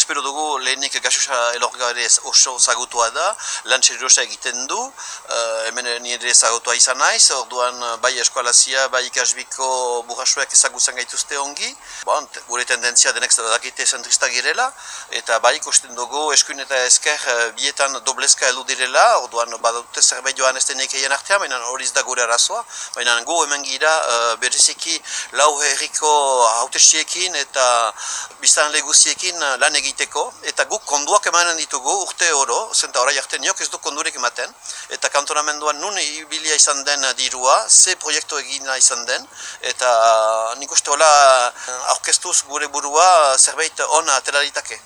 espero dugu lehenik gaxusa elorga ere oso zagutua da, lan egiten du, uh, hemen nire zagutua izan naiz, orduan bai eskualazia, bai ikasbiko burrasuak ezagutzen gaituzte ongi. Bon, gure tendentzia denek dakite zentrista girela, eta bai ikusten dugu eskuin eta esker bietan doblezka elu direla, orduan badute zerbait joan ez denek egin artea, baina hori da gure arazoa, baina gu hemen gira uh, berriziki lau herriko hautesiekin eta biztan leguziekin lan egiteko, eta guk konduak emanen ditugu urte oro, zenta orai arte niok ez du kondurek ematen, kantonamenduan nun ibilia izan den dirua, ze proiektu egina izan den, eta nik uste hola aurkeztuz gure burua zerbait ona atera ditake.